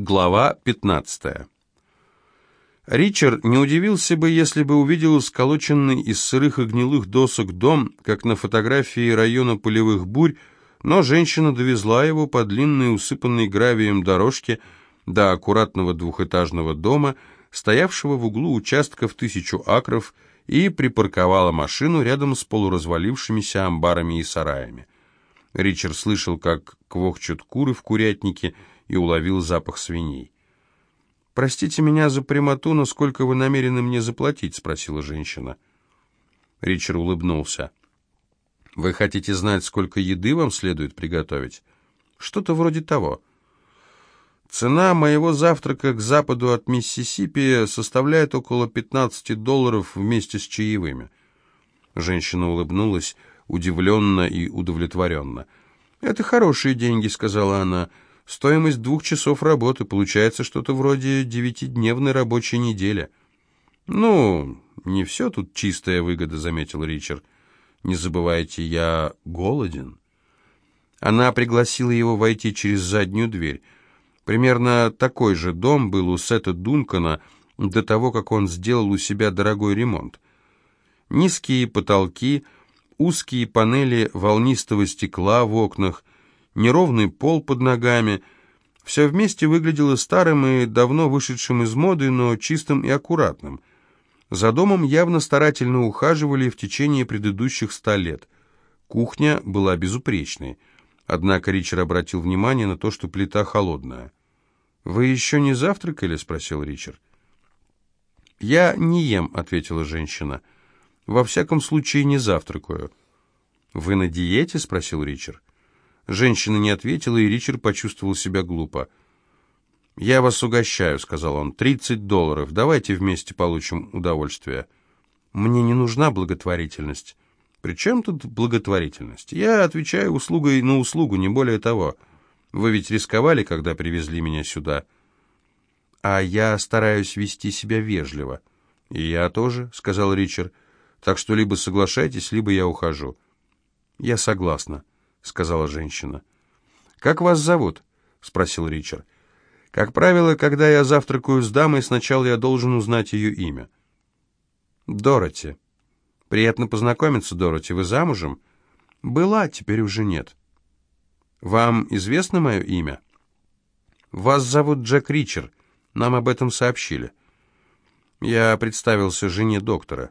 Глава 15. Ричард не удивился бы, если бы увидел сколоченный из сырых и гнилых досок дом, как на фотографии района полевых бурь, но женщина довезла его по длинной, усыпанной гравием дорожке до аккуратного двухэтажного дома, стоявшего в углу участка в тысячу акров, и припарковала машину рядом с полуразвалившимися амбарами и сараями. Ричард слышал, как квохчут куры в курятнике, и уловил запах свиней. «Простите меня за прямоту, но сколько вы намерены мне заплатить?» — спросила женщина. Ричард улыбнулся. «Вы хотите знать, сколько еды вам следует приготовить?» «Что-то вроде того». «Цена моего завтрака к западу от Миссисипи составляет около 15 долларов вместе с чаевыми». Женщина улыбнулась удивленно и удовлетворенно. «Это хорошие деньги», — сказала она. Стоимость двух часов работы получается что-то вроде девятидневной рабочей недели. Ну, не все тут чистая выгода, заметил Ричард. Не забывайте, я голоден. Она пригласила его войти через заднюю дверь. Примерно такой же дом был у Сета Дункана до того, как он сделал у себя дорогой ремонт. Низкие потолки, узкие панели волнистого стекла в окнах — неровный пол под ногами. Все вместе выглядело старым и давно вышедшим из моды, но чистым и аккуратным. За домом явно старательно ухаживали в течение предыдущих ста лет. Кухня была безупречной. Однако Ричард обратил внимание на то, что плита холодная. «Вы еще не завтракали?» — спросил Ричард. «Я не ем», — ответила женщина. «Во всяком случае, не завтракаю». «Вы на диете?» — спросил Ричард. Женщина не ответила, и Ричард почувствовал себя глупо. «Я вас угощаю», — сказал он. «Тридцать долларов. Давайте вместе получим удовольствие». «Мне не нужна благотворительность». «При чем тут благотворительность? Я отвечаю услугой на услугу, не более того. Вы ведь рисковали, когда привезли меня сюда». «А я стараюсь вести себя вежливо». «И я тоже», — сказал Ричард. «Так что либо соглашайтесь, либо я ухожу». «Я согласна». — сказала женщина. «Как вас зовут?» — спросил Ричард. «Как правило, когда я завтракаю с дамой, сначала я должен узнать ее имя». «Дороти». «Приятно познакомиться, Дороти. Вы замужем?» «Была, теперь уже нет». «Вам известно мое имя?» «Вас зовут Джек Ричард. Нам об этом сообщили». Я представился жене доктора.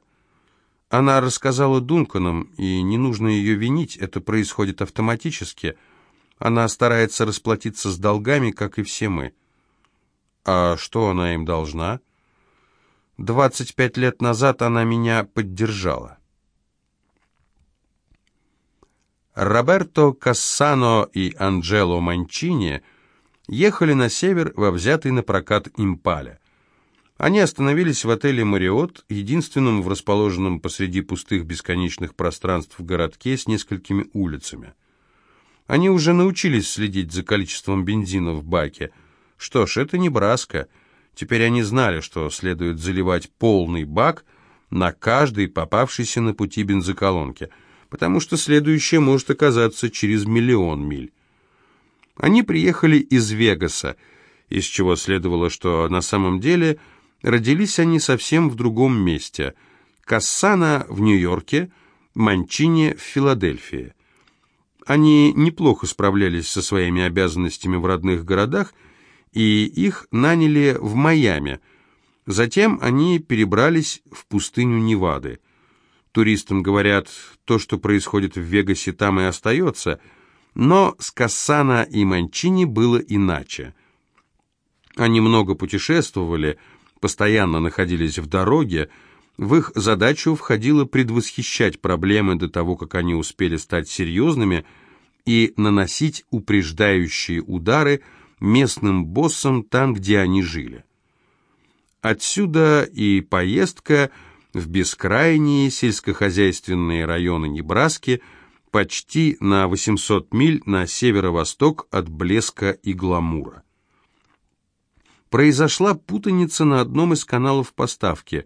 Она рассказала Дунканам, и не нужно ее винить, это происходит автоматически. Она старается расплатиться с долгами, как и все мы. А что она им должна? Двадцать пять лет назад она меня поддержала. Роберто Кассано и Анджело Манчини ехали на север во взятый на прокат импале. Они остановились в отеле «Мариот», единственном в расположенном посреди пустых бесконечных пространств в городке с несколькими улицами. Они уже научились следить за количеством бензина в баке. Что ж, это не Браска. Теперь они знали, что следует заливать полный бак на каждой попавшейся на пути бензоколонке, потому что следующее может оказаться через миллион миль. Они приехали из Вегаса, из чего следовало, что на самом деле – Родились они совсем в другом месте. Кассана в Нью-Йорке, Манчини в Филадельфии. Они неплохо справлялись со своими обязанностями в родных городах, и их наняли в Майами. Затем они перебрались в пустыню Невады. Туристам говорят, то, что происходит в Вегасе, там и остается, но с Кассана и Манчини было иначе. Они много путешествовали, постоянно находились в дороге, в их задачу входило предвосхищать проблемы до того, как они успели стать серьезными, и наносить упреждающие удары местным боссам там, где они жили. Отсюда и поездка в бескрайние сельскохозяйственные районы Небраски почти на 800 миль на северо-восток от блеска и гламура произошла путаница на одном из каналов поставки,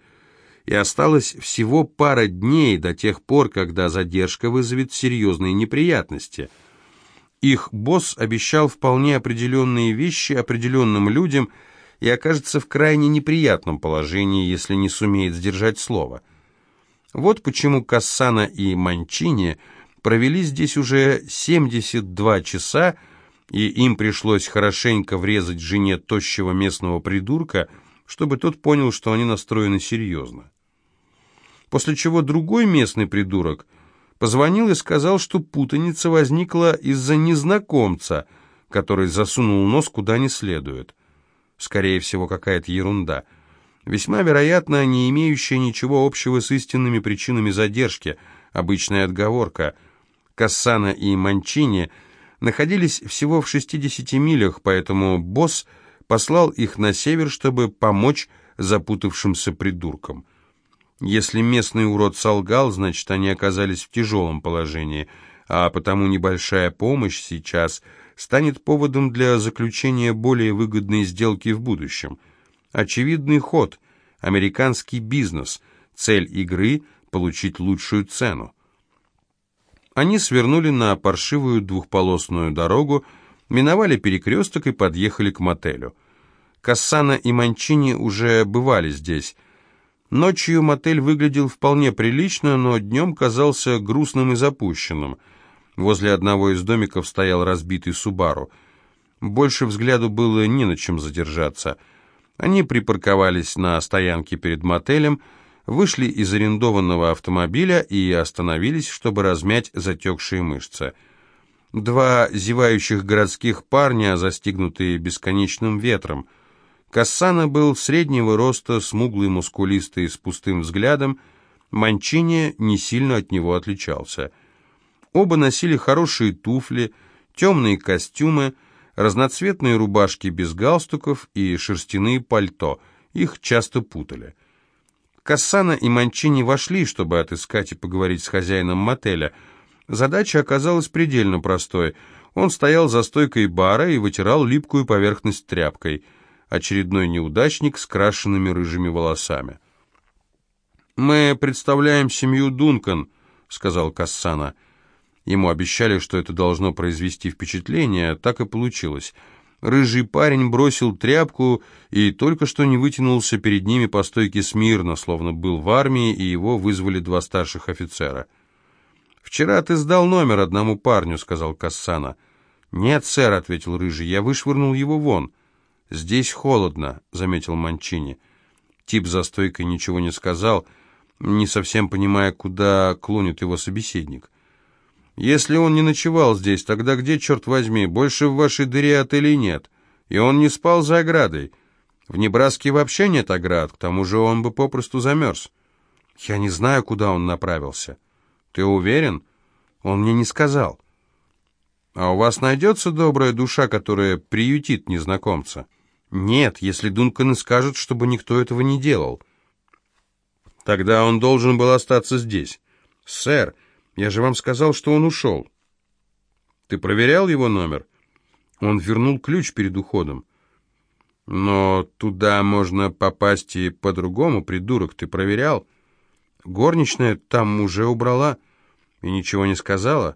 и осталось всего пара дней до тех пор, когда задержка вызовет серьезные неприятности. Их босс обещал вполне определенные вещи определенным людям и окажется в крайне неприятном положении, если не сумеет сдержать слово. Вот почему Кассана и Манчини провели здесь уже 72 часа, и им пришлось хорошенько врезать жене тощего местного придурка, чтобы тот понял, что они настроены серьезно. После чего другой местный придурок позвонил и сказал, что путаница возникла из-за незнакомца, который засунул нос куда не следует. Скорее всего, какая-то ерунда. Весьма вероятно, не имеющая ничего общего с истинными причинами задержки, обычная отговорка. Кассана и Манчини – находились всего в 60 милях, поэтому босс послал их на север, чтобы помочь запутавшимся придуркам. Если местный урод солгал, значит, они оказались в тяжелом положении, а потому небольшая помощь сейчас станет поводом для заключения более выгодной сделки в будущем. Очевидный ход, американский бизнес, цель игры – получить лучшую цену. Они свернули на паршивую двухполосную дорогу, миновали перекресток и подъехали к мотелю. Кассана и Манчини уже бывали здесь. Ночью мотель выглядел вполне прилично, но днем казался грустным и запущенным. Возле одного из домиков стоял разбитый Субару. Больше взгляду было не на чем задержаться. Они припарковались на стоянке перед мотелем, вышли из арендованного автомобиля и остановились, чтобы размять затекшие мышцы. Два зевающих городских парня, застигнутые бесконечным ветром. Кассана был среднего роста, смуглый, мускулистый, с пустым взглядом. Манчини не сильно от него отличался. Оба носили хорошие туфли, темные костюмы, разноцветные рубашки без галстуков и шерстяные пальто. Их часто путали. Кассана и Манчини вошли, чтобы отыскать и поговорить с хозяином мотеля. Задача оказалась предельно простой. Он стоял за стойкой бара и вытирал липкую поверхность тряпкой. Очередной неудачник с крашенными рыжими волосами. «Мы представляем семью Дункан», — сказал Кассана. Ему обещали, что это должно произвести впечатление, так и получилось — Рыжий парень бросил тряпку и только что не вытянулся перед ними по стойке смирно, словно был в армии, и его вызвали два старших офицера. «Вчера ты сдал номер одному парню», — сказал Кассана. «Нет, сэр», — ответил Рыжий, — «я вышвырнул его вон». «Здесь холодно», — заметил Манчини. Тип за стойкой ничего не сказал, не совсем понимая, куда клонит его собеседник. Если он не ночевал здесь, тогда где, черт возьми, больше в вашей дыре отелей нет? И он не спал за оградой. В Небраске вообще нет оград, к тому же он бы попросту замерз. Я не знаю, куда он направился. Ты уверен? Он мне не сказал. А у вас найдется добрая душа, которая приютит незнакомца? Нет, если Дунканы скажут, чтобы никто этого не делал. Тогда он должен был остаться здесь. Сэр, я же вам сказал, что он ушел. Ты проверял его номер? Он вернул ключ перед уходом. Но туда можно попасть и по-другому, придурок, ты проверял? Горничная там уже убрала и ничего не сказала?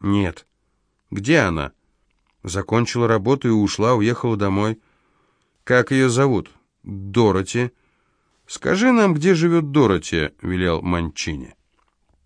Нет. Где она? Закончила работу и ушла, уехала домой. Как ее зовут? Дороти. Скажи нам, где живет Дороти, велел Манчини.